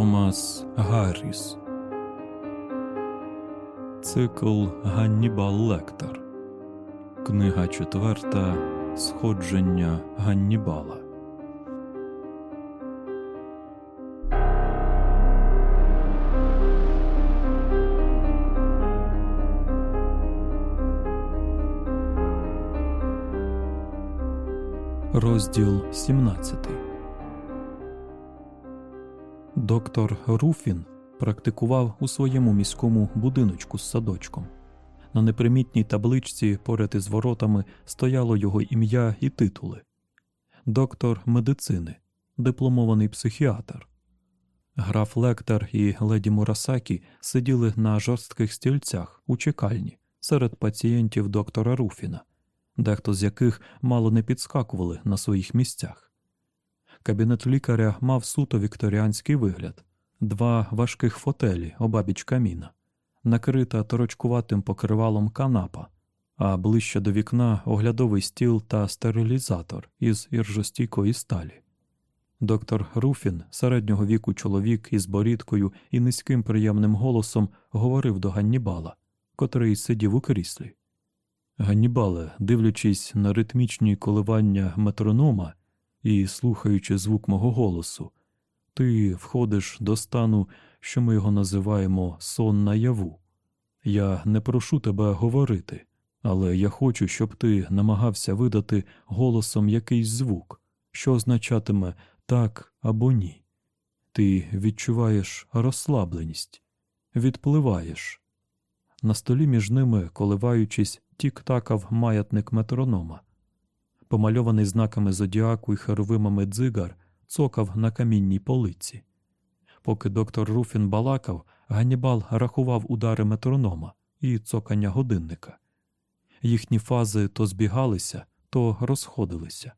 Томас Гарріс. Цикл Ганнібал Лектор Книга четверта. Сходження Ганнібала. Розділ 17 Доктор Руфін практикував у своєму міському будиночку з садочком. На непримітній табличці поряд із воротами стояло його ім'я і титули доктор медицини, дипломований психіатр. Граф Лектор і леді Мурасакі сиділи на жорстких стільцях у чекальні серед пацієнтів доктора Руфіна, дехто з яких мало не підскакували на своїх місцях. Кабінет лікаря мав суто вікторіанський вигляд, два важких фотелі обабіч каміна, накрита торочкуватим покривалом канапа, а ближче до вікна оглядовий стіл та стерилізатор із іржостійкої сталі. Доктор Руфін, середнього віку чоловік із борідкою і низьким приємним голосом говорив до Ганнібала, котрий сидів у кріслі. Ганнібале, дивлячись на ритмічні коливання метронома, і, слухаючи звук мого голосу, ти входиш до стану, що ми його називаємо сон наяву. Я не прошу тебе говорити, але я хочу, щоб ти намагався видати голосом якийсь звук, що означатиме так або ні. Ти відчуваєш розслабленість, відпливаєш. На столі між ними, коливаючись, тік-такав маятник метронома помальований знаками зодіаку і херовимами дзигар, цокав на камінній полиці. Поки доктор Руфін балакав, Ганнібал рахував удари метронома і цокання годинника. Їхні фази то збігалися, то розходилися.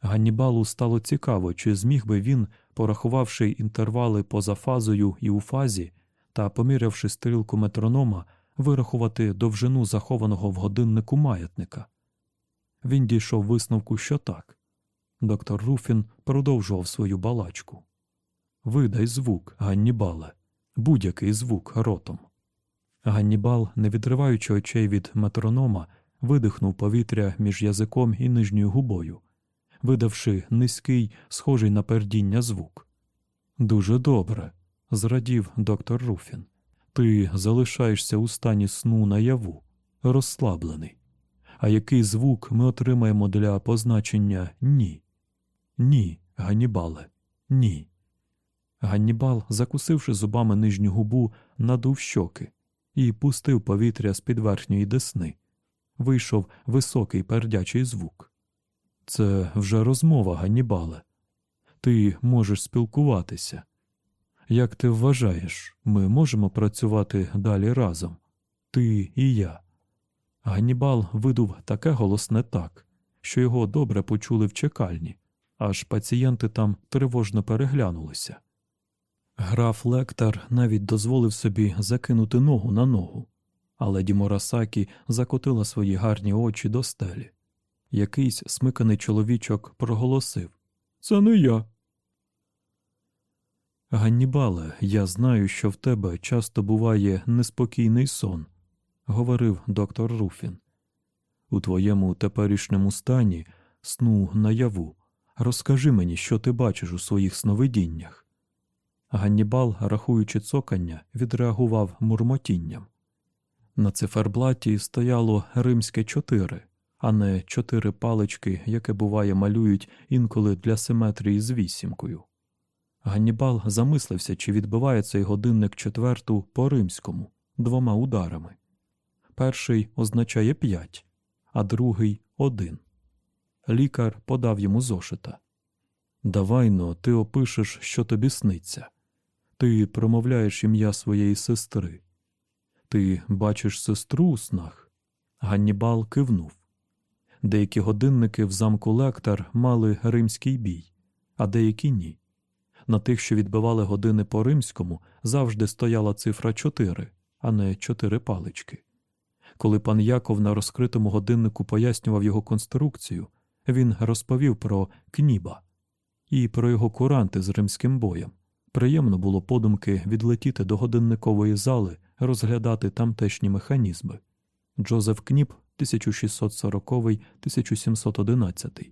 Ганнібалу стало цікаво, чи зміг би він, порахувавши інтервали поза фазою і у фазі та помірявши стрілку метронома, вирахувати довжину захованого в годиннику маятника. Він дійшов висновку, що так. Доктор Руфін продовжував свою балачку. Видай звук, Ганнібале, будь-який звук ротом. Ганнібал, не відриваючи очей від метронома, видихнув повітря між язиком і нижньою губою, видавши низький, схожий на пердіння звук. Дуже добре, зрадів доктор Руфін. Ти залишаєшся у стані сну наяву, розслаблений. А який звук ми отримаємо для позначення ні? Ні, Ганнібале, ні. Ганнібал, закусивши зубами нижню губу, надув щоки і пустив повітря з під верхньої десни. Вийшов високий пердячий звук. Це вже розмова, Ганнібале. Ти можеш спілкуватися. Як ти вважаєш, ми можемо працювати далі разом? Ти і я. Ганнібал видув таке голосне так, що його добре почули в чекальні, аж пацієнти там тривожно переглянулися. Граф Лектор навіть дозволив собі закинути ногу на ногу, але Діморасакі закотила свої гарні очі до стелі. Якийсь смиканий чоловічок проголосив Це не я. Ганнібале, я знаю, що в тебе часто буває неспокійний сон говорив доктор Руфін. У твоєму теперішньому стані сну наяву. Розкажи мені, що ти бачиш у своїх сновидіннях. Ганнібал, рахуючи цокання, відреагував мурмотінням. На циферблаті стояло римське чотири, а не чотири палички, яке буває малюють інколи для симетрії з вісімкою. Ганнібал замислився, чи відбиває цей годинник четверту по римському двома ударами. Перший означає п'ять, а другий один. Лікар подав йому зошита. Давай но ти опишеш, що тобі сниться. Ти промовляєш ім'я своєї сестри. Ти бачиш сестру у снах. Ганнібал кивнув. Деякі годинники в замку Лектор мали римський бій, а деякі ні. На тих, що відбивали години по римському, завжди стояла цифра чотири, а не чотири палички. Коли пан Яков на розкритому годиннику пояснював його конструкцію, він розповів про кніба і про його куранти з римським боєм, Приємно було подумки відлетіти до годинникової зали, розглядати тамтешні механізми. Джозеф Кніп, 1640-1711,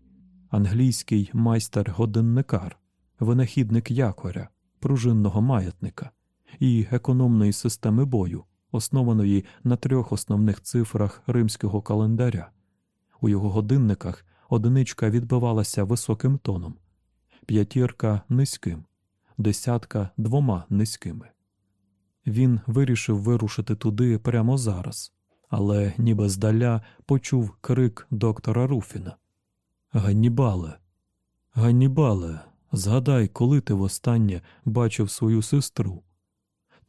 англійський майстер-годинникар, винахідник якоря, пружинного маятника і економної системи бою, основаної на трьох основних цифрах римського календаря. У його годинниках одиничка відбивалася високим тоном, п'ятірка низьким, десятка двома низькими. Він вирішив вирушити туди прямо зараз, але ніби здаля почув крик доктора Руфіна. Ганнібале, Ганнібале, згадай, коли ти востаннє бачив свою сестру.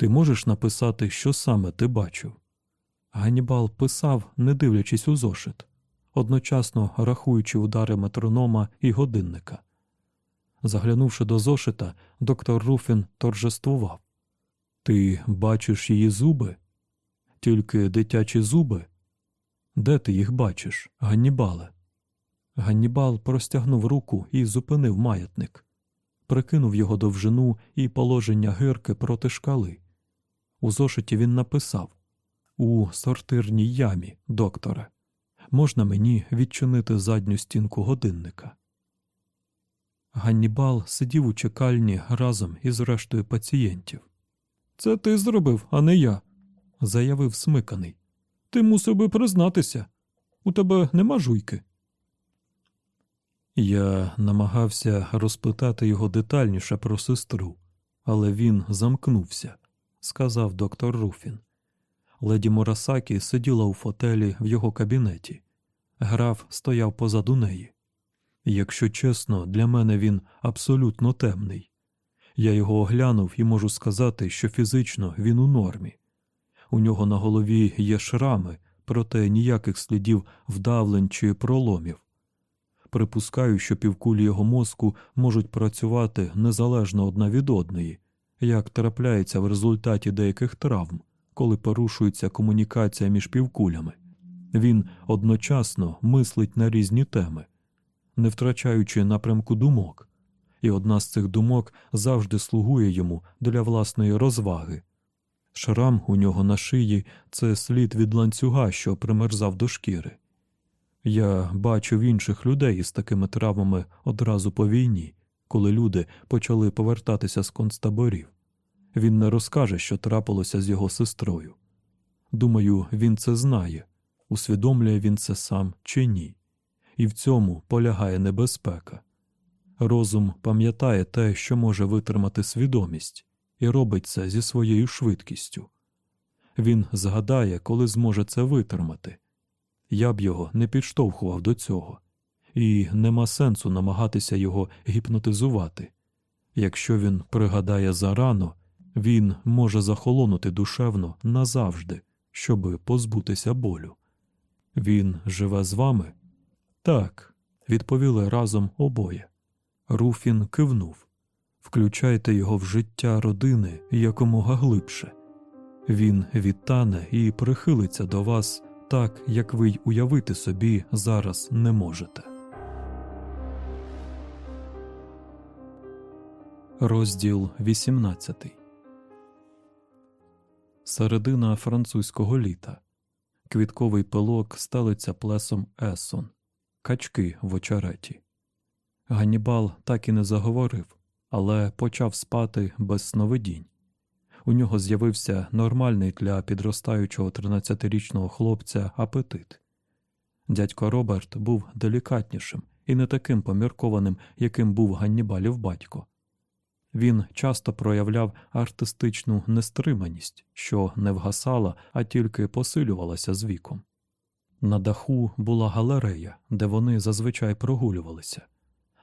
Ти можеш написати, що саме ти бачив? Ганнібал писав, не дивлячись у зошит, одночасно рахуючи удари метронома і годинника. Заглянувши до зошита, доктор Руфін торжествував. Ти бачиш її зуби? Тільки дитячі зуби? Де ти їх бачиш, Ганнібале? Ганнібал простягнув руку і зупинив маятник, прикинув його довжину і положення гирки проти шкали. У зошиті він написав У сортирній ямі, докторе, можна мені відчинити задню стінку годинника. Ганнібал сидів у чекальні разом із рештою пацієнтів. Це ти зробив, а не я, заявив смиканий. Ти мусив би признатися. У тебе нема жуйки. Я намагався розпитати його детальніше про сестру, але він замкнувся, сказав доктор Руфін. Леді Мурасакі сиділа у фотелі в його кабінеті. Граф стояв позаду неї. Якщо чесно, для мене він абсолютно темний. Я його оглянув і можу сказати, що фізично він у нормі. У нього на голові є шрами, проте ніяких слідів вдавлень чи проломів. Припускаю, що півкулі його мозку можуть працювати незалежно одна від одної, як трапляється в результаті деяких травм, коли порушується комунікація між півкулями. Він одночасно мислить на різні теми, не втрачаючи напрямку думок, і одна з цих думок завжди слугує йому для власної розваги. Шрам у нього на шиї це слід від ланцюга, що примерзав до шкіри. Я бачив інших людей із такими травмами одразу по війні, коли люди почали повертатися з концтаборів. Він не розкаже, що трапилося з його сестрою. Думаю, він це знає, усвідомлює він це сам чи ні, і в цьому полягає небезпека. Розум пам'ятає те, що може витримати свідомість, і робить це зі своєю швидкістю. Він згадає, коли зможе це витримати. Я б його не підштовхував до цього, і нема сенсу намагатися його гіпнотизувати. Якщо він пригадає зарано, він може захолонути душевно назавжди, щоби позбутися болю. Він живе з вами? Так, відповіли разом обоє. Руфін кивнув включайте його в життя родини якомога глибше. Він відтане і прихилиться до вас так, як ви й уявити собі зараз не можете. Розділ 18 Середина французького літа. Квітковий пилок стелиться плесом Есон, качки в очереті. Ганнібал так і не заговорив, але почав спати без сновидінь. У нього з'явився нормальний для підростаючого 13-річного хлопця апетит. Дядько Роберт був делікатнішим і не таким поміркованим, яким був Ганнібалів батько. Він часто проявляв артистичну нестриманість, що не вгасала, а тільки посилювалася з віком. На даху була галерея, де вони зазвичай прогулювалися.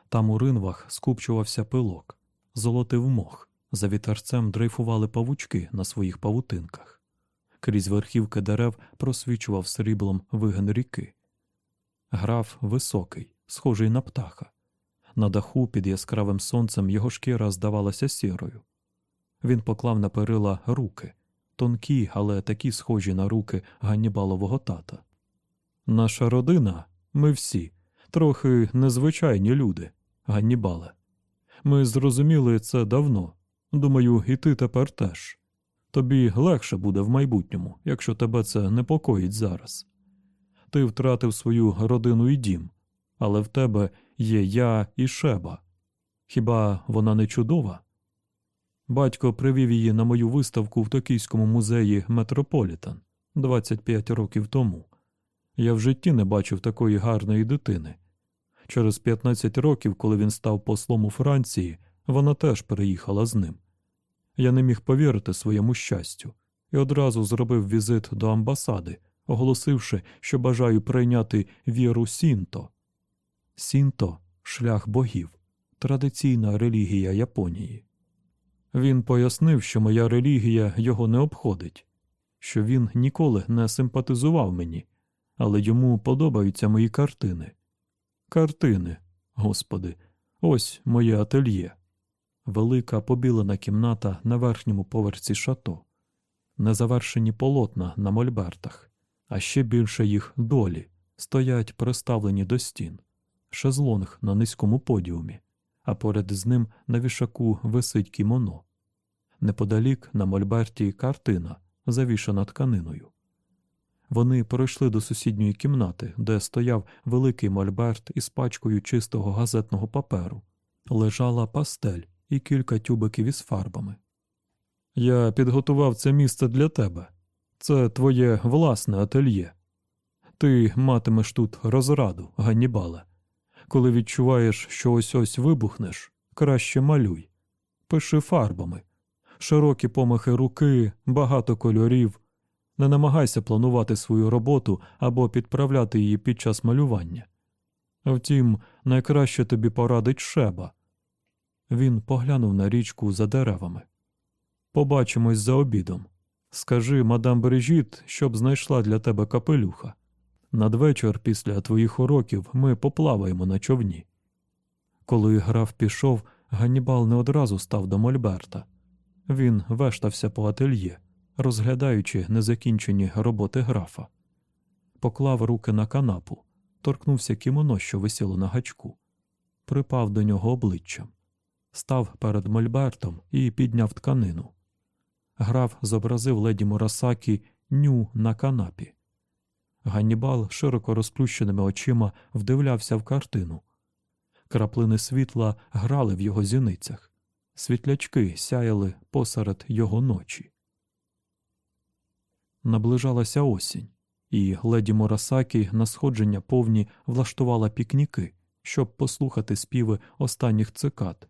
Там у ринвах скупчувався пилок, золотив мох, за вітерцем дрейфували павучки на своїх павутинках. Крізь верхівки дерев просвічував сріблом вигин ріки. Граф високий, схожий на птаха. На даху під яскравим сонцем його шкіра здавалася сірою. Він поклав на перила руки, тонкі, але такі схожі на руки Ганнібалового тата. Наша родина, ми всі, трохи незвичайні люди, Ганнібале. Ми зрозуміли це давно, Думаю, і ти тепер теж. Тобі легше буде в майбутньому, якщо тебе це непокоїть зараз. Ти втратив свою родину і дім, але в тебе є я і Шеба. Хіба вона не чудова? Батько привів її на мою виставку в Токійському музеї Метрополітен 25 років тому. Я в житті не бачив такої гарної дитини. Через 15 років, коли він став послом у Франції, вона теж переїхала з ним. Я не міг повірити своєму щастю і одразу зробив візит до амбасади, оголосивши, що бажаю прийняти віру Сінто. Сінто шлях богів, традиційна релігія Японії. Він пояснив, що моя релігія його не обходить, що він ніколи не симпатизував мені, але йому подобаються мої картини. Картини, господи, ось моє ательє. Велика побілена кімната на верхньому поверсі шато, незавершені полотна на мольбертах, а ще більше їх долі стоять приставлені до стін, шезлонг на низькому подіумі, а поряд з ним на вішаку висить кімоно. Неподалік на мольберті картина, завішана тканиною. Вони пройшли до сусідньої кімнати, де стояв великий мольберт із пачкою чистого газетного паперу, лежала пастель і кілька тюбиків із фарбами. Я підготував це місце для тебе. Це твоє власне ательє. Ти матимеш тут розраду, Ганнібале. Коли відчуваєш, що ось ось вибухнеш, краще малюй. Пиши фарбами, широкі помахи руки, багато кольорів. Не намагайся планувати свою роботу або підправляти її під час малювання. Втім, найкраще тобі порадить шеба. Він поглянув на річку за деревами. Побачимось за обідом. Скажи, мадам Бережіт, щоб знайшла для тебе капелюха. Надвечір після твоїх уроків ми поплаваємо на човні. Коли граф пішов, Ганнібал не одразу став до Мольберта. Він вештався по ательє, розглядаючи незакінчені роботи графа. Поклав руки на канапу, торкнувся кімоно, що висіло на гачку, припав до нього обличчям, став перед Мольбертом і підняв тканину. Граф зобразив леді Мурасакі ню на канапі. Ганнібал широко розплющеними очима вдивлявся в картину. Краплини світла грали в його зіницях, світлячки сяяли посеред його ночі. Наближалася осінь, і леді Мурасакі на сходження повні влаштувала пікніки, щоб послухати співи останніх цикад.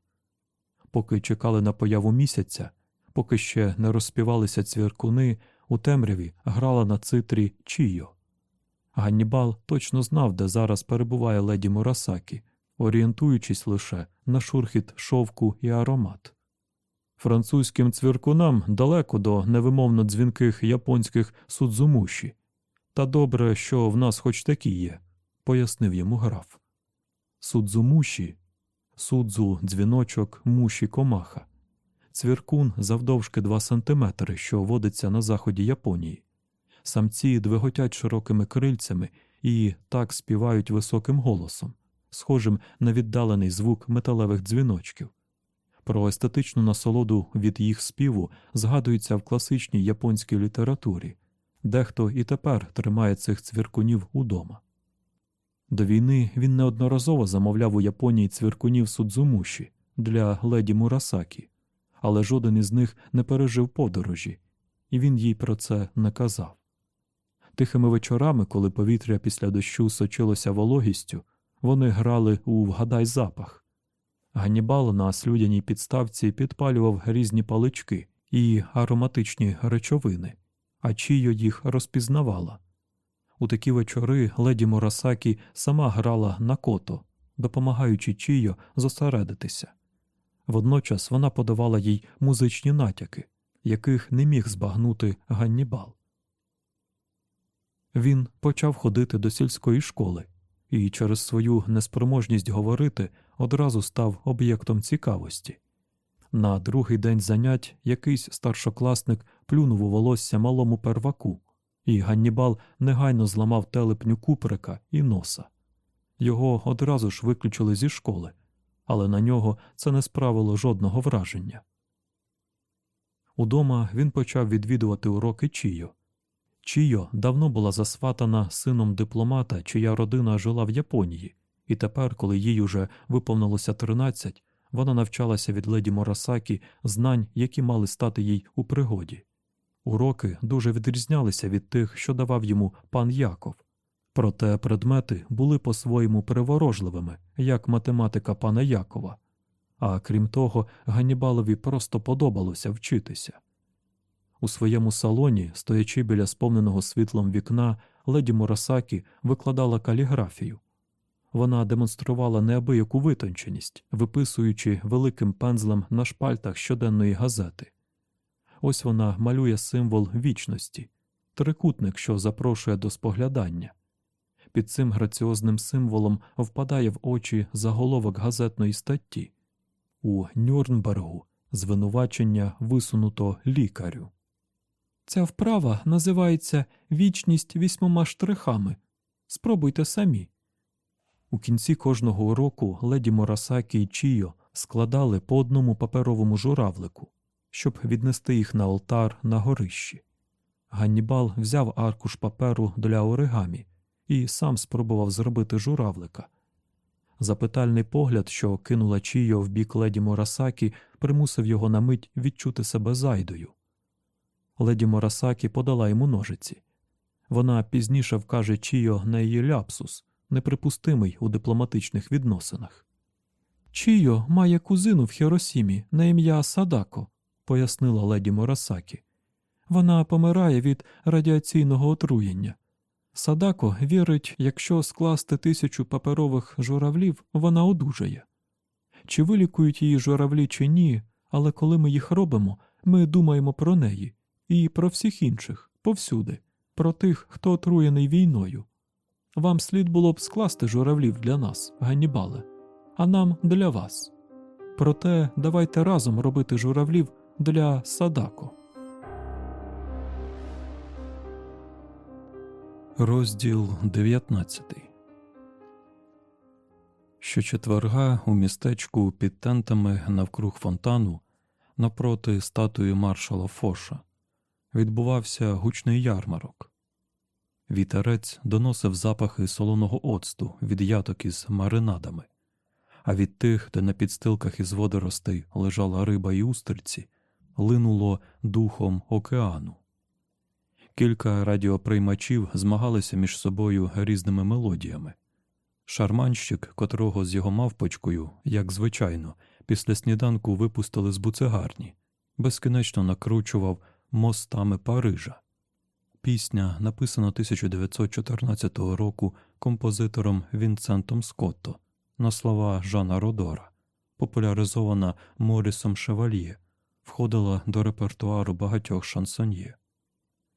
Поки чекали на появу місяця, поки ще не розспівалися цвіркуни, у темряві грала на цитрі Чійо. Ганнібал точно знав, де зараз перебуває леді Мурасакі, орієнтуючись лише на шурхіт шовку і аромат. Французьким цвіркунам далеко до невимовно дзвінких японських судзумуші. Та добре, що в нас хоч такі є, пояснив йому граф. Судзумуші, судзу, дзвіночок, муші комаха, цвіркун завдовжки 2 сантиметри, що водиться на заході Японії. Самці двиготять широкими крильцями і так співають високим голосом, схожим на віддалений звук металевих дзвіночків. Про естетичну насолоду від їх співу згадується в класичній японській літературі, дехто і тепер тримає цих цвіркунів удома. До війни він неодноразово замовляв у Японії цвіркунів Судзумуші для леді Мурасакі, але жоден із них не пережив подорожі, і він їй про це не казав. Тихими вечорами, коли повітря після дощу сочилося вологістю, вони грали у вгадай запах. Ганнібал на слюдяній підставці підпалював різні палички і ароматичні речовини, а Чійо їх розпізнавала. У такі вечори леді Мурасакі сама грала на кото, допомагаючи Чійо зосередитися. Водночас вона подавала їй музичні натяки, яких не міг збагнути Ганнібал. Він почав ходити до сільської школи і через свою неспроможність говорити одразу став об'єктом цікавості. На другий день занять якийсь старшокласник плюнув у волосся малому перваку, і Ганнібал негайно зламав телепню куприка і носа. Його одразу ж виключили зі школи, але на нього це не справило жодного враження. Удома він почав відвідувати уроки Чійо. Чійо давно була засватана сином дипломата, чия родина жила в Японії, і тепер, коли їй уже виповнилося 13, вона навчалася від леді Морасакі знань, які мали стати їй у пригоді. Уроки дуже відрізнялися від тих, що давав йому пан Яков. Проте предмети були по-своєму приворожливими, як математика пана Якова. А крім того, Ганнібалові просто подобалося вчитися. У своєму салоні, стоячи біля сповненого світлом вікна, леді Мурасакі викладала каліграфію. Вона демонструвала неабияку витонченість, виписуючи великим пензлем на шпальтах щоденної газети. Ось вона малює символ вічності, трикутник, що запрошує до споглядання. Під цим граціозним символом впадає в очі заголовок газетної статті у Нюрнбергу звинувачення висунуто лікарю. Ця вправа називається Вічність вісьмома штрихами. Спробуйте самі. У кінці кожного уроку леді Морасакі і Чіо складали по одному паперовому журавлику, щоб віднести їх на алтар на горищі. Ганнібал взяв аркуш паперу для оригамі і сам спробував зробити журавлика. Запитальний погляд, що кинула Чійо в бік леді Морасакі, примусив його на мить відчути себе зайдою. Леді Морасакі подала йому ножиці. Вона пізніше вкаже Чійо на її ляпсус, неприпустимий у дипломатичних відносинах. Чійо має кузину в Хіросімі на ім'я Садако, пояснила леді Морасакі. Вона помирає від радіаційного отруєння. Садако вірить, якщо скласти тисячу паперових журавлів, вона одужає. Чи вилікують її журавлі, чи ні, але коли ми їх робимо, ми думаємо про неї і про всіх інших, повсюди, про тих, хто отруєний війною. Вам слід було б скласти журавлів для нас, Ганнібале, а нам для вас. Проте давайте разом робити журавлів для Садако. Розділ 19 Щочетверга у містечку під тентами навкруг фонтану навпроти статуї маршала Фоша відбувався гучний ярмарок. Вітерець доносив запахи солоного оцту від яток із маринадами, а від тих, де на підстилках із водоростей лежала риба і устриці, линуло духом океану. Кілька радіоприймачів змагалися між собою різними мелодіями. Шарманщик, котрого з його мавпочкою, як звичайно, після сніданку випустили з буцегарні, безкінечно накручував мостами Парижа. Пісня, написана 1914 року композитором Вінцентом Скотто на слова Жана Родора, популяризована Морісом Шевальє, входила до репертуару багатьох шансоньє.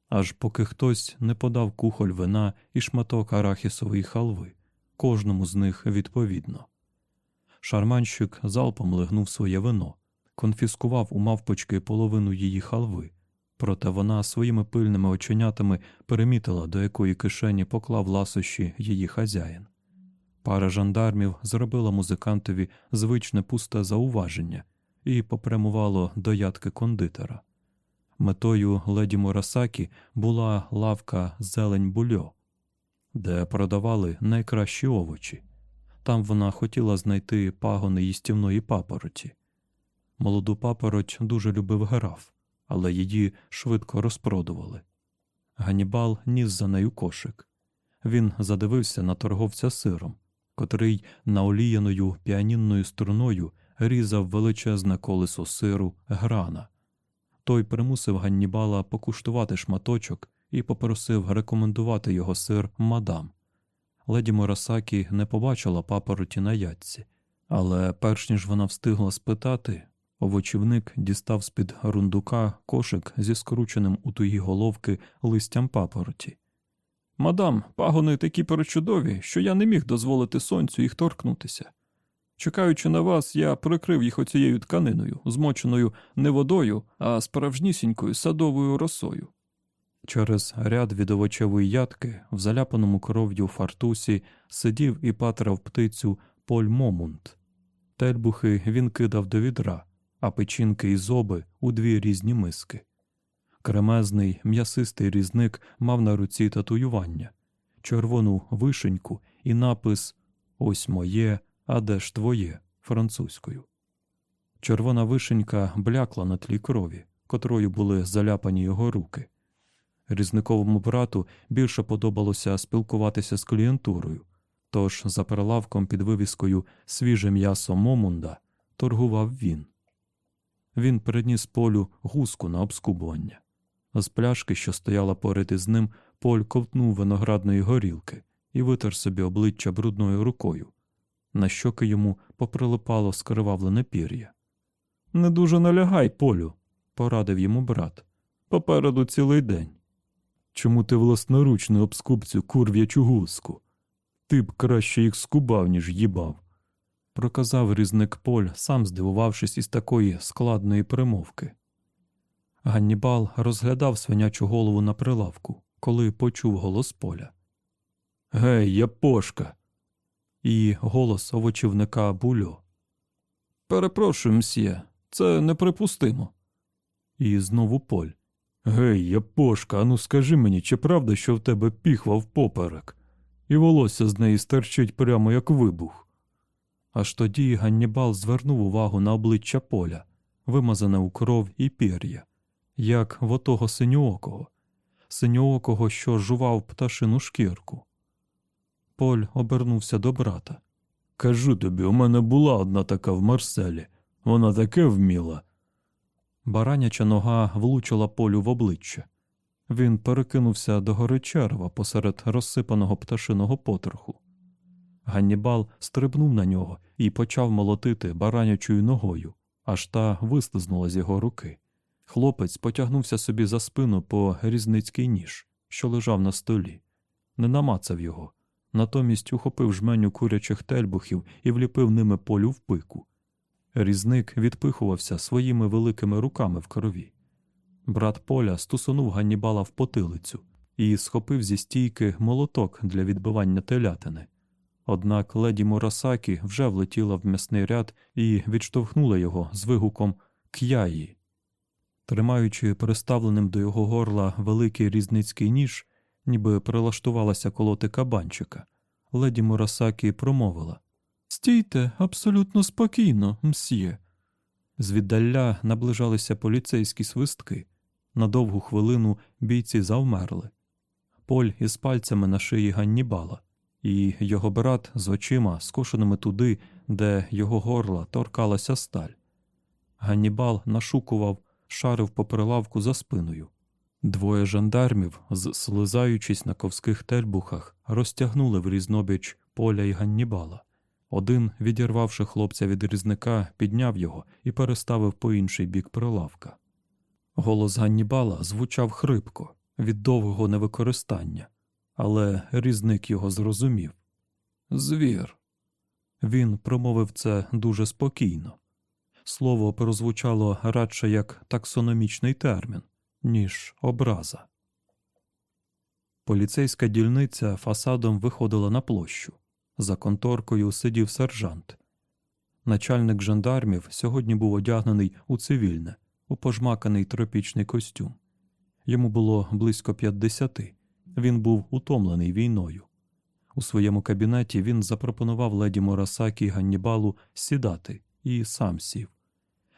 Аж поки хтось не подав кухоль вина і шматок арахісової халви, кожному з них відповідно. Шарманщик залпом лигнув своє вино, конфіскував у мавпочки половину її халви проте вона своїми пильними оченятами перемітила, до якої кишені поклав ласощі її хазяїн. Пара жандармів зробила музикантові звичне пусте зауваження і попрямувало до ядки кондитера. Метою леді Мурасакі була лавка зелень бульо, де продавали найкращі овочі. Там вона хотіла знайти пагони їстівної папороті. Молоду папороть дуже любив граф, але її швидко розпродували. Ганібал ніс за нею кошик. Він задивився на торговця сиром, котрий наоліяною піанінною струною різав величезне колесо сиру грана. Той примусив Ганнібала покуштувати шматочок і попросив рекомендувати його сир мадам. Леді Морасакі не побачила папороті на ятці, але перш ніж вона встигла спитати, Овочівник дістав з-під рундука кошик зі скрученим у туї головки листям папороті. Мадам, пагони такі перечудові, що я не міг дозволити сонцю їх торкнутися. Чекаючи на вас, я прикрив їх оцією тканиною, змоченою не водою, а справжнісінькою садовою росою. Через ряд від овочевої ядки в заляпаному кров'ю фартусі сидів і патрав птицю Поль Момунт. Тельбухи він кидав до відра а печінки і зоби у дві різні миски. Кремезний м'ясистий різник мав на руці татуювання, червону вишеньку і напис Ось моє, а де ж твоє французькою. Червона вишенька блякла на тлі крові, котрою були заляпані його руки. Різниковому брату більше подобалося спілкуватися з клієнтурою, тож за прилавком під вивіскою свіже м'ясо Момунда торгував він. Він приніс полю гуску на обскубування. З пляшки, що стояла поряд із ним, Поль ковтнув виноградної горілки і витер собі обличчя брудною рукою. На щоки йому поприлипало скривавлене пір'я. Не дуже налягай, Полю, порадив йому брат. Попереду цілий день. Чому ти власноручно обскуб цю курв'ячу гуску? Ти б краще їх скубав, ніж їбав, проказав різник Поль, сам здивувавшись із такої складної примовки. Ганнібал розглядав свинячу голову на прилавку, коли почув голос поля. Гей, япошка. І голос овочівника Бульо. Перепрошую, мсьє, це неприпустимо. І знову поль. Гей, япошка, ану скажи мені, чи правда, що в тебе піхва впоперек, і волосся з неї стерчить прямо як вибух. Аж тоді Ганнібал звернув увагу на обличчя поля, вимазане у кров і пір'я, як в отого синьоокого, синьоокого, що жував пташину шкірку. Поль обернувся до брата. Кажу тобі, у мене була одна така в Марселі. Вона таке вміла. Бараняча нога влучила полю в обличчя. Він перекинувся до гори черва посеред розсипаного пташиного потроху. Ганнібал стрибнув на нього і почав молотити баранячою ногою, аж та вислизнула з його руки. Хлопець потягнувся собі за спину по різницький ніж, що лежав на столі, не намацав його, натомість ухопив жменю курячих тельбухів і вліпив ними полю в пику. Різник відпихувався своїми великими руками в крові. Брат Поля стусунув Ганнібала в потилицю і схопив зі стійки молоток для відбивання телятини. Однак леді Мурасакі вже влетіла в м'ясний ряд і відштовхнула його з вигуком К'яї. Тримаючи приставленим до його горла великий різницький ніж, ніби прилаштувалася колоти кабанчика, леді Мурасакі промовила Стійте абсолютно спокійно, мсьє. Звіддаля наближалися поліцейські свистки. На довгу хвилину бійці завмерли. Поль із пальцями на шиї Ганнібала, і його брат з очима, скошеними туди, де його горла торкалася сталь. Ганнібал нашукував, шарив по прилавку за спиною. Двоє жандармів, зслизаючись на ковських тельбухах, розтягнули в різнобіч поля й Ганнібала. Один, відірвавши хлопця від різника, підняв його і переставив по інший бік прилавка. Голос Ганнібала звучав хрипко від довгого невикористання, але різник його зрозумів. Звір. Він промовив це дуже спокійно. Слово прозвучало радше як таксономічний термін, ніж образа. Поліцейська дільниця фасадом виходила на площу. За конторкою сидів сержант. Начальник жандармів сьогодні був одягнений у цивільне, у пожмаканий тропічний костюм. Йому було близько п'ятдесяти. Він був утомлений війною. У своєму кабінеті він запропонував леді Морасакі Ганнібалу сідати і сам сів.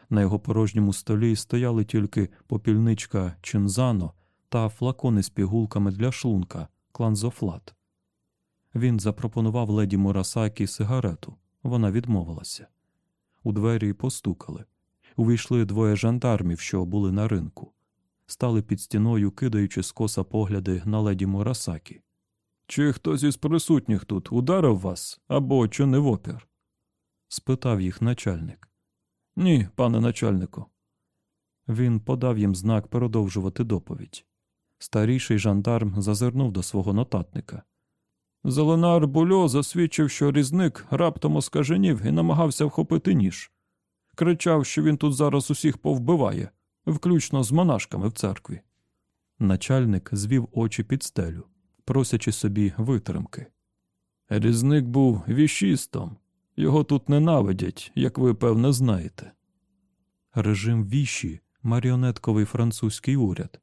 На його порожньому столі стояли тільки попільничка чинзано та флакони з пігулками для шлунка кланзофлат. Він запропонував леді Мурасакі сигарету. Вона відмовилася. У двері постукали. Увійшли двоє жандармів, що були на ринку. Стали під стіною, кидаючи скоса погляди на леді Мурасакі. Чи хтось із присутніх тут ударив вас або чи не в опір? спитав їх начальник. Ні, пане начальнику. Він подав їм знак продовжувати доповідь. Старіший жандарм зазирнув до свого нотатника. Зеленар Бульо засвідчив, що різник раптом оскаженів і намагався вхопити ніж. Кричав, що він тут зараз усіх повбиває, включно з монашками в церкві. Начальник звів очі під стелю, просячи собі витримки. Різник був віщистом, його тут ненавидять, як ви певне знаєте. Режим віші, маріонетковий французький уряд.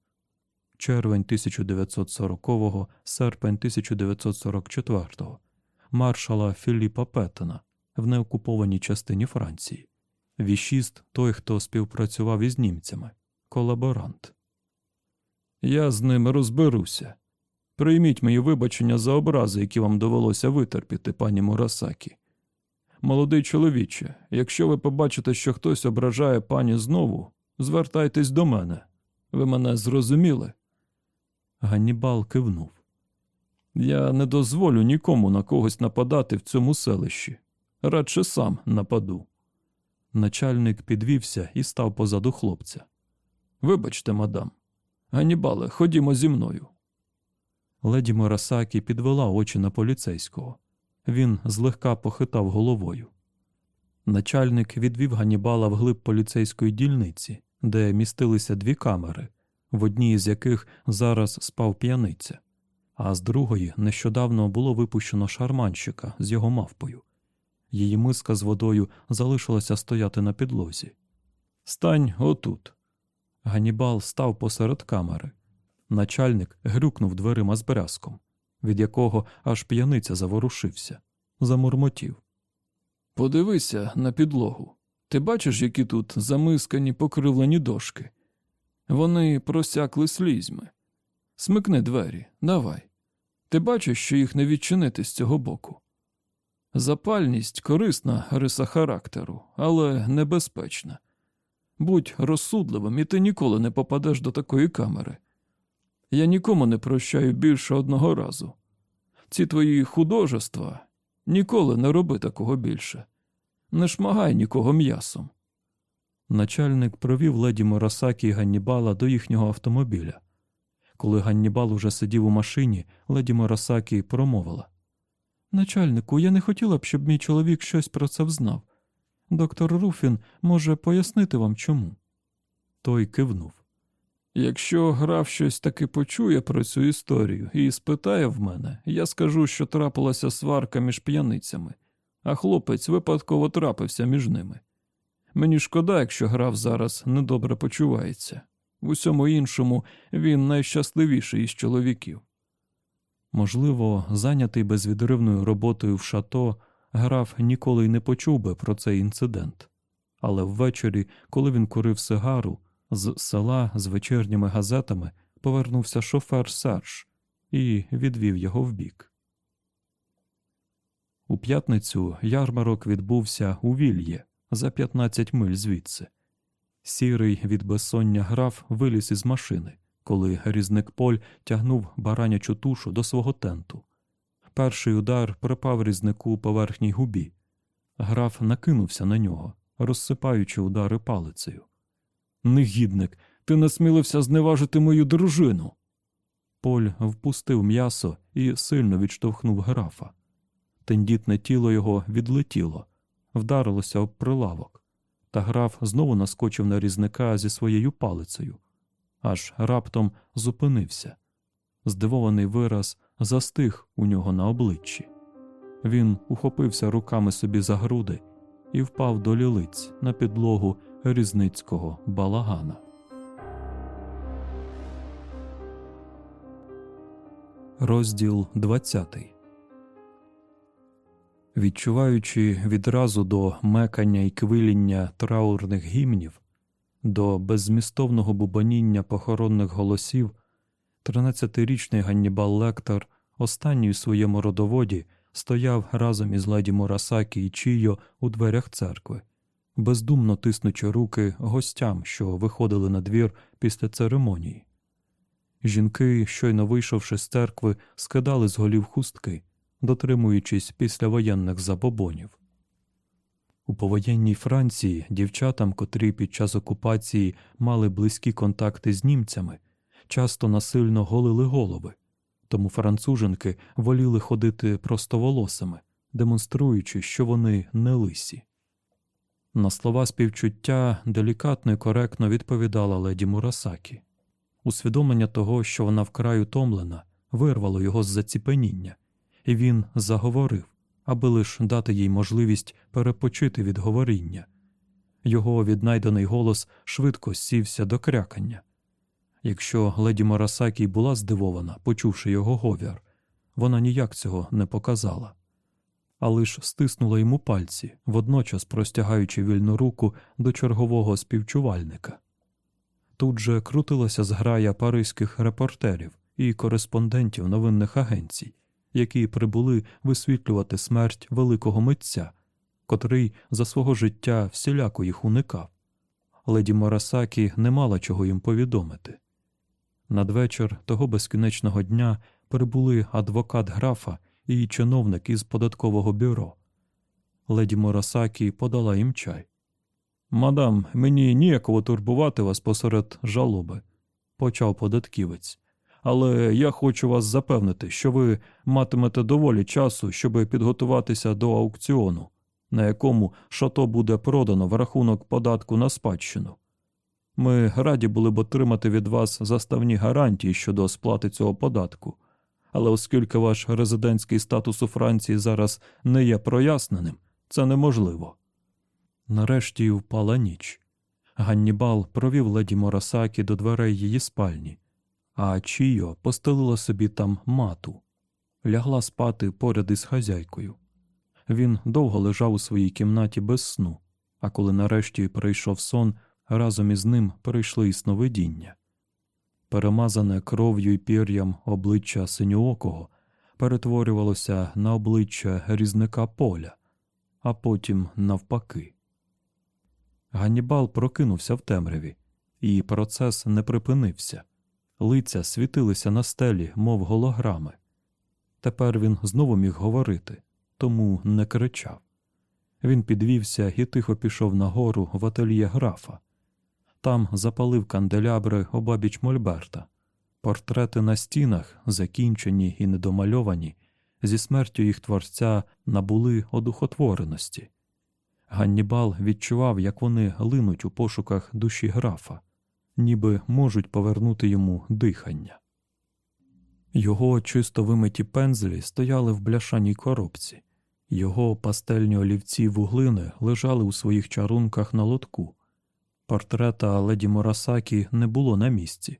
Червень 1940-го, серпень 1944-го. Маршала Філіпа Петтена в неокупованій частині Франції. Вішіст той, хто співпрацював із німцями, колаборант. Я з ними розберуся. Прийміть мої вибачення за образи, які вам довелося витерпіти, пані Мурасакі. Молодий чоловіче, якщо ви побачите, що хтось ображає пані знову, звертайтесь до мене. Ви мене зрозуміли? Ганнібал кивнув. Я не дозволю нікому на когось нападати в цьому селищі. Радше сам нападу. Начальник підвівся і став позаду хлопця. Вибачте, мадам. Ганнібале, ходімо зі мною. Леді Морасакі підвела очі на поліцейського. Він злегка похитав головою. Начальник відвів Ганнібала вглиб поліцейської дільниці, де містилися дві камери, в одній з яких зараз спав п'яниця, а з другої нещодавно було випущено шарманщика з його мавпою. Її миска з водою залишилася стояти на підлозі. Стань отут. Ганнібал став посеред камери. Начальник грюкнув дверима з брязком, від якого аж п'яниця заворушився, замурмотів. Подивися на підлогу. Ти бачиш, які тут замискані покривлені дошки? Вони просякли слізьми. Смикни двері, давай. Ти бачиш, що їх не відчинити з цього боку. Запальність корисна риса характеру, але небезпечна. Будь розсудливим, і ти ніколи не попадеш до такої камери. Я нікому не прощаю більше одного разу. Ці твої художества ніколи не роби такого більше. Не шмагай нікого м'ясом. Начальник провів леді Морасакі і Ганнібала до їхнього автомобіля. Коли Ганнібал уже сидів у машині, леді Морасакі промовила Начальнику, я не хотіла б, щоб мій чоловік щось про це взнав. Доктор Руфін може пояснити вам чому. Той кивнув. Якщо граф щось таки почує про цю історію і спитає в мене, я скажу, що трапилася сварка між п'яницями, а хлопець випадково трапився між ними. Мені шкода, якщо граф зараз недобре почувається. В усьому іншому він найщасливіший із чоловіків. Можливо, зайнятий безвідривною роботою в шато, граф ніколи й не почув би про цей інцидент. Але ввечері, коли він курив сигару, з села з вечірніми газетами повернувся шофер Серж і відвів його вбік. У п'ятницю ярмарок відбувся у Вільє за 15 миль звідси. Сірий від безсоння граф виліз із машини, коли різник поль тягнув баранячу тушу до свого тенту. Перший удар припав різнику поверхній губі. Граф накинувся на нього, розсипаючи удари палицею. Негідник, ти насмілився зневажити мою дружину. Поль впустив м'ясо і сильно відштовхнув графа. Тендітне тіло його відлетіло, вдарилося об прилавок, та граф знову наскочив на різника зі своєю палицею, аж раптом зупинився. Здивований вираз застиг у нього на обличчі. Він ухопився руками собі за груди і впав до лілиць на підлогу різницького балагана. Розділ 20 Відчуваючи відразу до мекання і квиління траурних гімнів, до беззмістовного бубаніння похоронних голосів, 13-річний Ганнібал Лектор, останній у своєму родоводі, стояв разом із леді Мурасакі і Чійо у дверях церкви, бездумно тиснучи руки гостям, що виходили на двір після церемонії. Жінки, щойно вийшовши з церкви, скидали з голів хустки, дотримуючись післявоєнних забобонів. У повоєнній Франції дівчатам, котрі під час окупації мали близькі контакти з німцями, часто насильно голили голови, тому француженки воліли ходити простоволосими, демонструючи, що вони не лисі. На слова співчуття делікатно і коректно відповідала леді Мурасакі. Усвідомлення того, що вона вкрай утомлена, вирвало його з заціпеніння, і він заговорив, аби лиш дати їй можливість перепочити від говоріння. Його віднайдений голос швидко сівся до крякання. Якщо леді Морасакі була здивована, почувши його говір, вона ніяк цього не показала, а лиш стиснула йому пальці, водночас простягаючи вільну руку до чергового співчувальника. Тут же крутилася зграя паризьких репортерів і кореспондентів новинних агенцій, які прибули висвітлювати смерть великого митця, котрий за свого життя всіляко їх уникав. Леді Морасакі не мала чого їм повідомити. Надвечір того безкінечного дня прибули адвокат графа і чиновник із податкового бюро. Леді Морасакі подала їм чай. Мадам, мені ніяково турбувати вас посеред жалоби, почав податківець. Але я хочу вас запевнити, що ви матимете доволі часу, щоб підготуватися до аукціону, на якому шато буде продано в рахунок податку на спадщину. Ми раді були б отримати від вас заставні гарантії щодо сплати цього податку, але оскільки ваш резидентський статус у Франції зараз не є проясненим, це неможливо. Нарешті впала ніч. Ганнібал провів леді Морасакі до дверей її спальні, а Чіо постелила собі там мату, лягла спати поряд із хазяйкою. Він довго лежав у своїй кімнаті без сну, а коли нарешті прийшов сон, разом із ним перейшли і сновидіння. Перемазане кров'ю й пір'ям обличчя синьоокого перетворювалося на обличчя різника поля, а потім навпаки. Ганнібал прокинувся в темряві, і процес не припинився. Лиця світилися на стелі, мов голограми. Тепер він знову міг говорити, тому не кричав. Він підвівся і тихо пішов нагору в ательє графа. Там запалив канделябри обабіч Мольберта. Портрети на стінах, закінчені і недомальовані, зі смертю їх творця набули одухотвореності. Ганнібал відчував, як вони линуть у пошуках душі графа, ніби можуть повернути йому дихання. Його чисто вимиті пензлі стояли в бляшаній коробці, його пастельні олівці вуглини лежали у своїх чарунках на лотку. Портрета леді Морасакі не було на місці.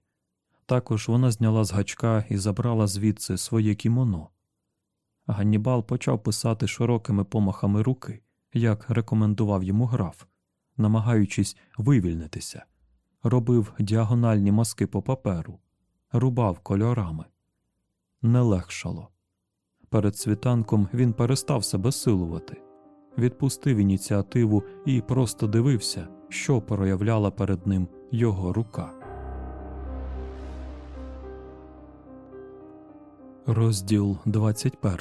Також вона зняла з гачка і забрала звідси своє кімоно. Ганнібал почав писати широкими помахами руки, як рекомендував йому граф, намагаючись вивільнитися, робив діагональні мазки по паперу, рубав кольорами. Не легшало. Перед світанком він перестав себе силувати, відпустив ініціативу і просто дивився, що проявляла перед ним його рука. Розділ 21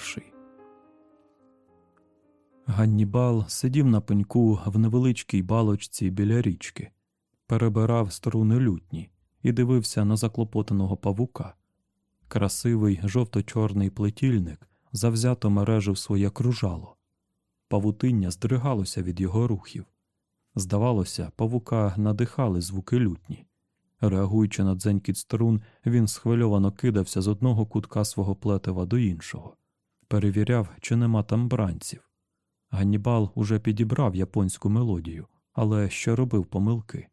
Ганнібал сидів на пеньку в невеличкій балочці біля річки, перебирав струни лютні і дивився на заклопотаного павука. Красивий жовто-чорний плетільник завзято мережив своє кружало. Павутиння здригалося від його рухів. Здавалося, павука надихали звуки лютні. Реагуючи на дзенькіт струн, він схвильовано кидався з одного кутка свого плетива до іншого, перевіряв, чи нема там бранців. Ганнібал уже підібрав японську мелодію, але ще робив помилки.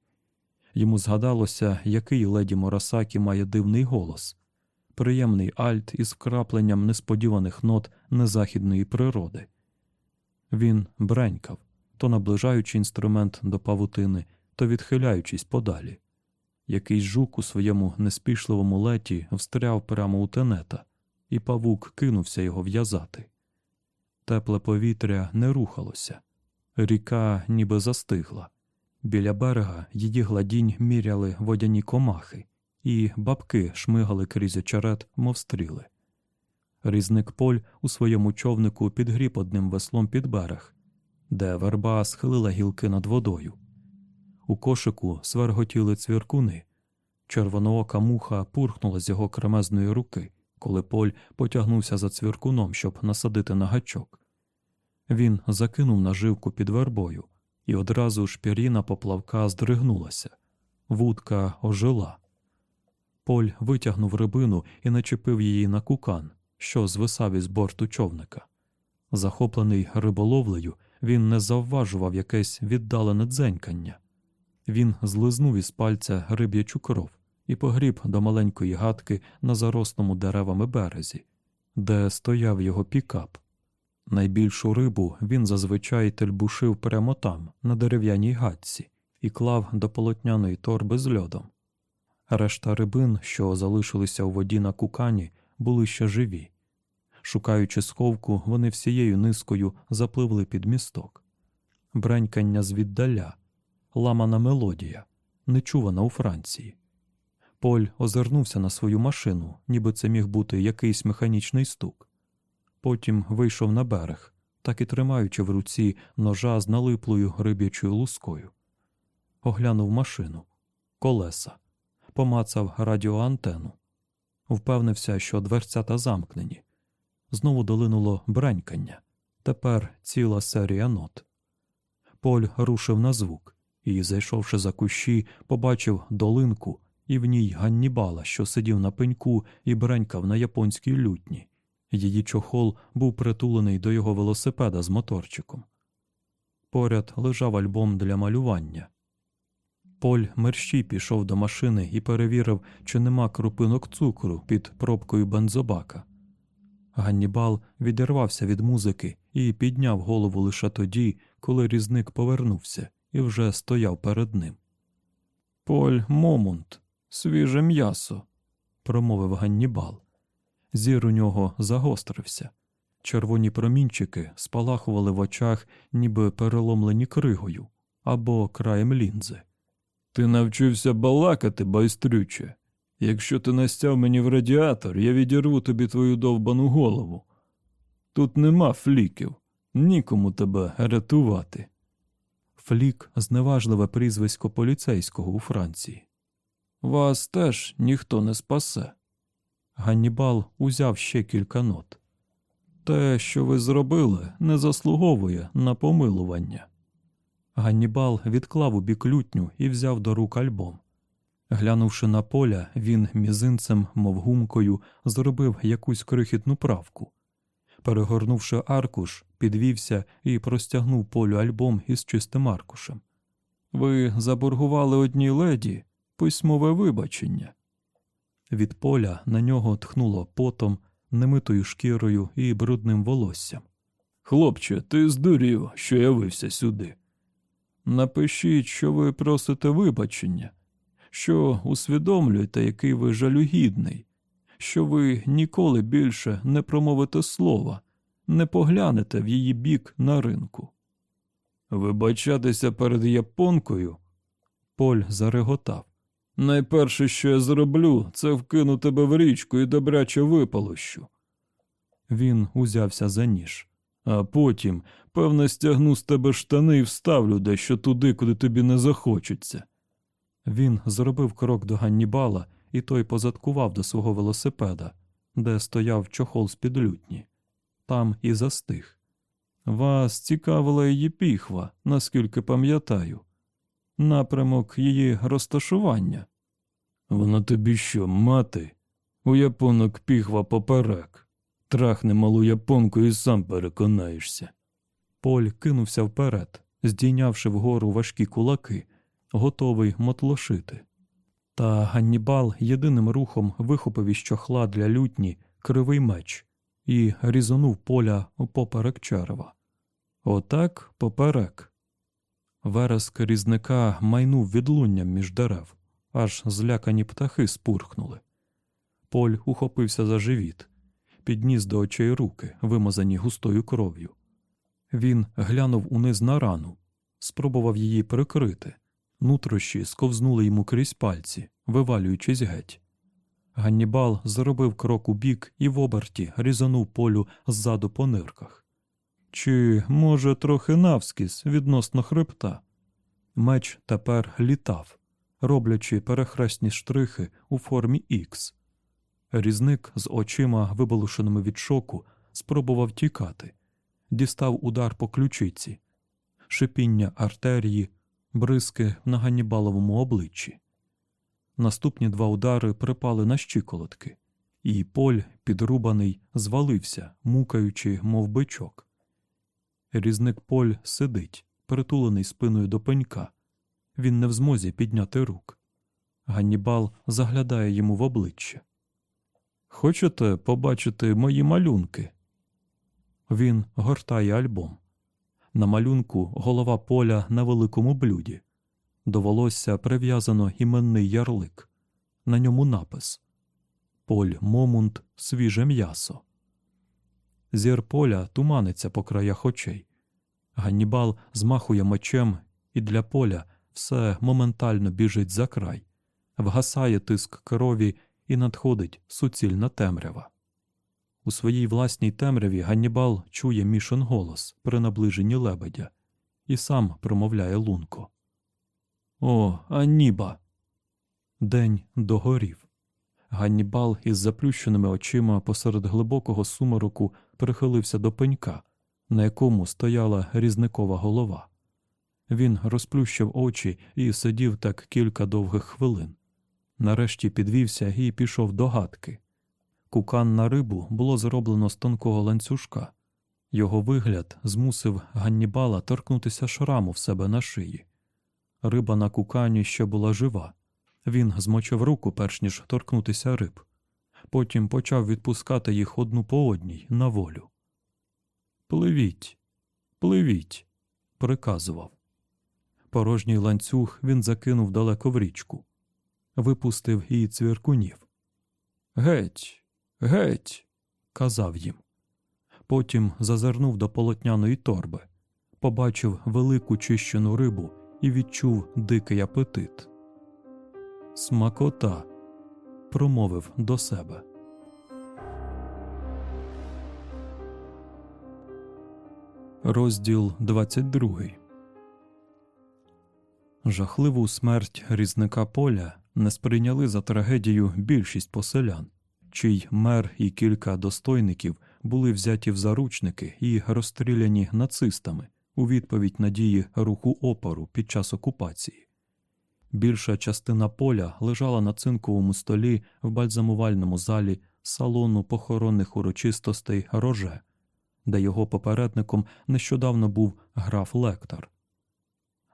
Йому згадалося, який леді Морасакі має дивний голос, приємний альт із вкрапленням несподіваних нот незахідної природи. Він бренькав, то наближаючи інструмент до павутини, то відхиляючись подалі. Якийсь жук у своєму неспішливому леті встряв прямо у тенета, і павук кинувся його в'язати. Тепле повітря не рухалося, ріка ніби застигла. Біля берега її гладінь міряли водяні комахи, і бабки шмигали крізь очерет, мов стріли. Різник поль у своєму човнику підгріб одним веслом під берег, де верба схилила гілки над водою. У кошику сверготіли цвіркуни. Червоноока муха пурхнула з його кремезної руки, коли Поль потягнувся за цвіркуном, щоб насадити на гачок. Він закинув наживку під вербою, і одразу ж пір'їна поплавка здригнулася. Вудка ожила. Поль витягнув рибину і начепив її на кукан, що звисав із борту човника. Захоплений риболовлею, він не завважував якесь віддалене дзенькання. Він злизнув із пальця риб'ячу кров і погріб до маленької гадки на заросному деревами березі, де стояв його пікап. Найбільшу рибу він зазвичай тельбушив прямо там, на дерев'яній гадці, і клав до полотняної торби з льодом. Решта рибин, що залишилися у воді на кукані, були ще живі. Шукаючи сховку, вони всією низкою запливли під місток. Бренькання звіддаля, ламана мелодія, нечувана у Франції. Поль озирнувся на свою машину, ніби це міг бути якийсь механічний стук. Потім вийшов на берег, так і тримаючи в руці ножа з налиплою риб'ячою лускою. Оглянув машину, колеса, помацав радіоантену, впевнився, що дверцята замкнені. Знову долинуло бренькання. Тепер ціла серія нот. Поль рушив на звук і, зайшовши за кущі, побачив долинку і в ній Ганнібала, що сидів на пеньку і бренькав на японській лютні. Її чохол був притулений до його велосипеда з моторчиком. Поряд лежав альбом для малювання. Поль мерщій пішов до машини і перевірив, чи нема крупинок цукру під пробкою бензобака. Ганнібал відірвався від музики і підняв голову лише тоді, коли різник повернувся і вже стояв перед ним. Поль Момунт, свіже м'ясо, промовив Ганнібал. Зір у нього загострився. Червоні промінчики спалахували в очах, ніби переломлені кригою або краєм лінзи. Ти навчився балакати, байстрюче. Якщо ти настяв мені в радіатор, я відірву тобі твою довбану голову. Тут нема фліків, нікому тебе рятувати. Флік зневажливе прізвисько поліцейського у Франції. Вас теж ніхто не спасе. Ганнібал узяв ще кілька нот. Те, що ви зробили, не заслуговує на помилування. Ганнібал відклав у бік лютню і взяв до рук альбом. Глянувши на поля, він мізинцем, мов гумкою, зробив якусь крихітну правку. Перегорнувши аркуш, підвівся і простягнув полю альбом із чистим аркушем. Ви заборгували одній леді письмове вибачення. Від поля на нього тхнуло потом, немитою шкірою і брудним волоссям. Хлопче, ти здурів, що явився сюди. Напишіть, що ви просите вибачення, що усвідомлюєте, який ви жалюгідний, що ви ніколи більше не промовите слова, не поглянете в її бік на ринку. Вибачатися перед японкою? Поль зареготав. Найперше, що я зроблю, це вкину тебе в річку і добряче виполощу. Він узявся за ніж, а потім, певно, стягну з тебе штани і вставлю дещо туди, куди тобі не захочеться. Він зробив крок до Ганнібала, і той позадкував до свого велосипеда, де стояв чохол з під лютні. Там і застиг. Вас цікавила її піхва, наскільки пам'ятаю напрямок її розташування. Вона тобі що, мати? У японок піхва поперек. Трахне малу японку і сам переконаєшся. Поль кинувся вперед, здійнявши вгору важкі кулаки, готовий мотлошити. Та Ганнібал єдиним рухом вихопив із чохла для лютні кривий меч і різонув поля поперек черева. Отак поперек. Вереск різника майнув відлунням між дерев, аж злякані птахи спурхнули. Поль ухопився за живіт, підніс до очей руки, вимазані густою кров'ю. Він глянув униз на рану, спробував її прикрити. Нутрощі сковзнули йому крізь пальці, вивалюючись геть. Ганнібал зробив крок у бік і в оберті різанув полю ззаду по нирках чи, може, трохи навскіз відносно хребта. Меч тепер літав, роблячи перехресні штрихи у формі Х. Різник з очима, виболушеними від шоку, спробував тікати, дістав удар по ключиці, шипіння артерії, бризки на ганнібаловому обличчі. Наступні два удари припали на щиколотки, і поль, підрубаний, звалився, мукаючи, мов бичок. Різник Поль сидить, притулений спиною до пенька. Він не в змозі підняти рук. Ганнібал заглядає йому в обличчя. Хочете побачити мої малюнки? Він гортає альбом. На малюнку голова поля на великому блюді. До волосся прив'язано іменний ярлик. На ньому напис Поль Момунт свіже м'ясо. Зір поля туманиться по краях очей. Ганнібал змахує мечем, і для поля все моментально біжить за край, вгасає тиск крові і надходить суцільна темрява. У своїй власній темряві Ганнібал чує мішен голос при наближенні лебедя і сам промовляє лунко. О, Аніба! День догорів. Ганнібал із заплющеними очима посеред глибокого сумороку прихилився до пенька, на якому стояла різникова голова. Він розплющив очі і сидів так кілька довгих хвилин. Нарешті підвівся і пішов до гадки. Кукан на рибу було зроблено з тонкого ланцюжка. Його вигляд змусив Ганнібала торкнутися шраму в себе на шиї. Риба на кукані ще була жива. Він змочив руку, перш ніж торкнутися риб. Потім почав відпускати їх одну по одній на волю. Пливіть, пливіть, приказував. Порожній ланцюг він закинув далеко в річку, випустив і цвіркунів. Геть, геть, казав їм. Потім зазирнув до полотняної торби, побачив велику чищену рибу і відчув дикий апетит. Смакота, промовив до себе. Розділ 22 Жахливу смерть різника поля не сприйняли за трагедію більшість поселян, чий мер і кілька достойників були взяті в заручники і розстріляні нацистами у відповідь на дії руху опору під час окупації. Більша частина поля лежала на цинковому столі в бальзамувальному залі салону похоронних урочистостей Роже, де його попередником нещодавно був граф Лектор.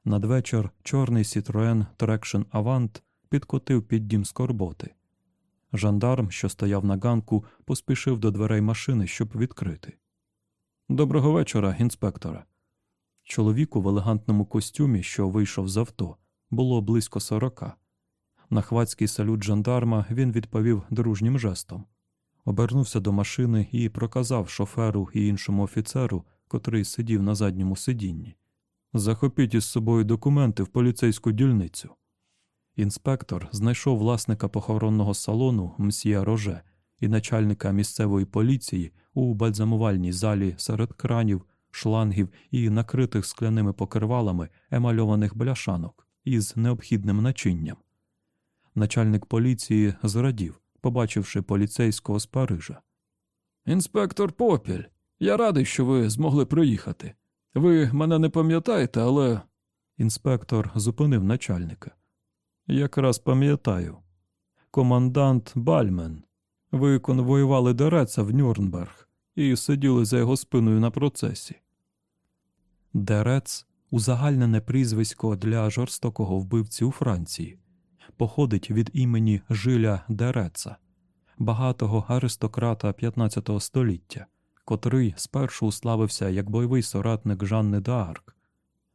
Надвечір чорний Citroen Traction Avant підкотив під дім скорботи. Жандарм, що стояв на ганку, поспішив до дверей машини, щоб відкрити. Доброго вечора, інспектора. Чоловіку в елегантному костюмі, що вийшов з авто, було близько сорока. На хвацький салют жандарма він відповів дружнім жестом, обернувся до машини і проказав шоферу і іншому офіцеру, котрий сидів на задньому сидінні. Захопіть із собою документи в поліцейську дільницю. Інспектор знайшов власника похоронного салону мсьє Роже і начальника місцевої поліції у бальзамувальній залі серед кранів, шлангів і накритих скляними покривалами емальованих бляшанок із необхідним начинням. Начальник поліції зрадів, побачивши поліцейського з Парижа. Інспектор Попіль, я радий, що ви змогли приїхати. Ви мене не пам'ятаєте, але. Інспектор зупинив начальника. Якраз пам'ятаю. Командант Бальмен. Ви конвоювали Дереца в Нюрнберг і сиділи за його спиною на процесі. Дерец узагальнене прізвисько для жорстокого вбивці у Франції, походить від імені Жиля Дереца, багатого аристократа 15 століття, котрий спершу уславився як бойовий соратник Жанни д'Арк,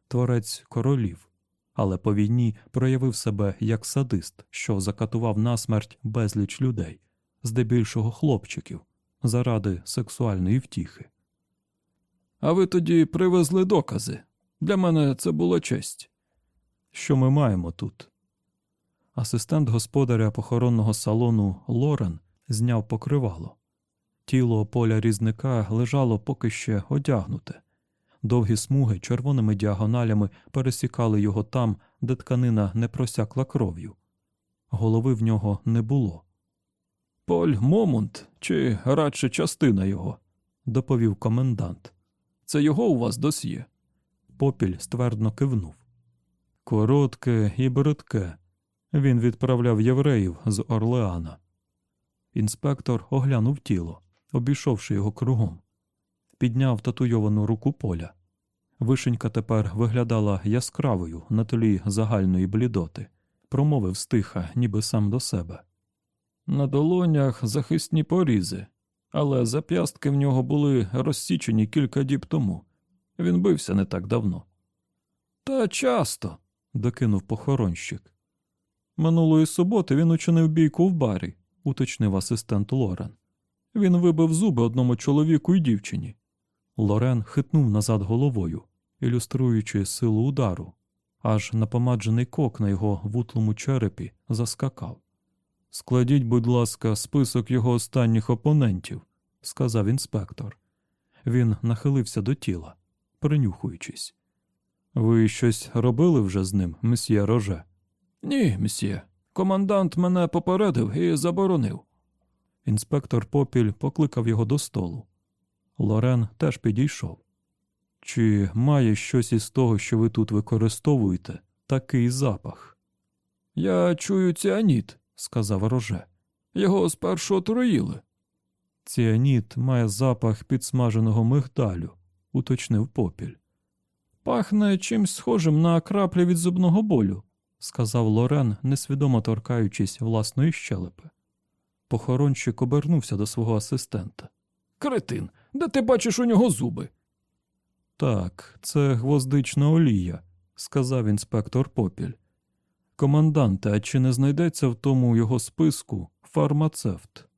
творець королів, але по війні проявив себе як садист, що закатував насмерть безліч людей, здебільшого хлопчиків, заради сексуальної втіхи. А ви тоді привезли докази. Для мене це була честь. Що ми маємо тут? Асистент господаря похоронного салону Лорен зняв покривало. Тіло поля різника лежало поки ще одягнуте. Довгі смуги червоними діагоналями пересікали його там, де тканина не просякла кров'ю. Голови в нього не було. Поль Момунт, чи радше частина його, доповів комендант. Це його у вас досьє. Попіль ствердно кивнув. Коротке і бридке. Він відправляв євреїв з Орлеана. Інспектор оглянув тіло, обійшовши його кругом, підняв татуйовану руку поля, Вишенька тепер виглядала яскравою на тлі загальної блідоти, промовив стиха, ніби сам до себе. На долонях захисні порізи, але зап'ястки в нього були розсічені кілька діб тому. Він бився не так давно. Та часто, докинув похоронщик. Минулої суботи він учинив бійку в барі, уточнив асистент Лорен. Він вибив зуби одному чоловіку і дівчині. Лорен хитнув назад головою, ілюструючи силу удару, аж напомаджений кок на його вутлому черепі заскакав. Складіть, будь ласка, список його останніх опонентів, сказав інспектор. Він нахилився до тіла, принюхуючись. Ви щось робили вже з ним, месьє Роже? Ні, месьє. Командант мене попередив і заборонив. Інспектор Попіль покликав його до столу. Лорен теж підійшов. Чи має щось із того, що ви тут використовуєте, такий запах? Я чую ціаніт, сказав Роже. Його спершу отруїли. Ціаніт має запах підсмаженого мигдалю, уточнив попіль. Пахне чимсь схожим на краплі від зубного болю, сказав Лорен, несвідомо торкаючись власної щелепи. Похоронщик обернувся до свого асистента. Кретин, де ти бачиш у нього зуби? Так, це гвоздична олія, сказав інспектор Попіль. Команданте, а чи не знайдеться в тому його списку фармацевт?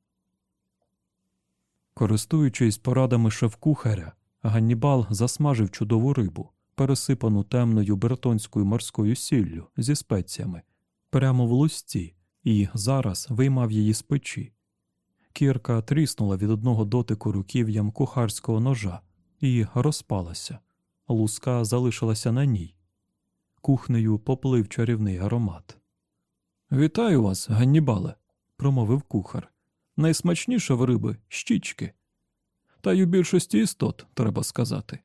Користуючись порадами шеф-кухаря, Ганнібал засмажив чудову рибу, пересипану темною бретонською морською сіллю зі спеціями, прямо в лусті, і зараз виймав її з печі. Кірка тріснула від одного дотику руків'ям кухарського ножа і розпалася. Луска залишилася на ній. Кухнею поплив чарівний аромат. Вітаю вас, Ганнібале, промовив кухар. Найсмачніше в риби щічки. Та й у більшості істот, треба сказати.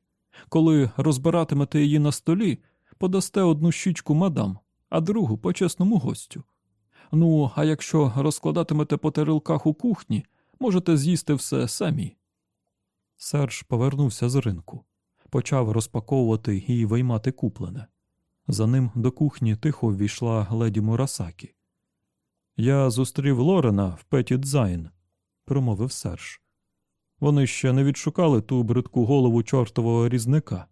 Коли розбиратимете її на столі, подасте одну щічку мадам, а другу почесному гостю. Ну, а якщо розкладатимете по тарілках у кухні, можете з'їсти все самі. Серж повернувся з ринку, почав розпаковувати і виймати куплене. За ним до кухні тихо ввійшла леді Мурасакі. Я зустрів Лорена в Петі Дзайн, промовив Серж. Вони ще не відшукали ту бридку голову чортового різника.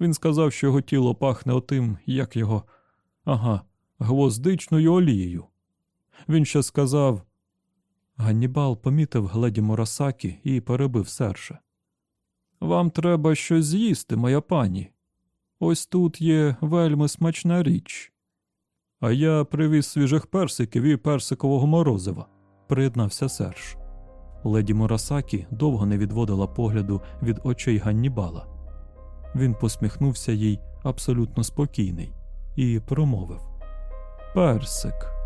Він сказав, що його тіло пахне отим, як його, ага, гвоздичною олією. Він ще сказав. Ганнібал помітив гледі Морасакі і перебив Серша. Вам треба щось з'їсти, моя пані. Ось тут є вельми смачна річ. А я привіз свіжих персиків і персикового морозива, приєднався Серж. Леді Морасакі довго не відводила погляду від очей Ганнібала. Він посміхнувся їй абсолютно спокійний і промовив Персик.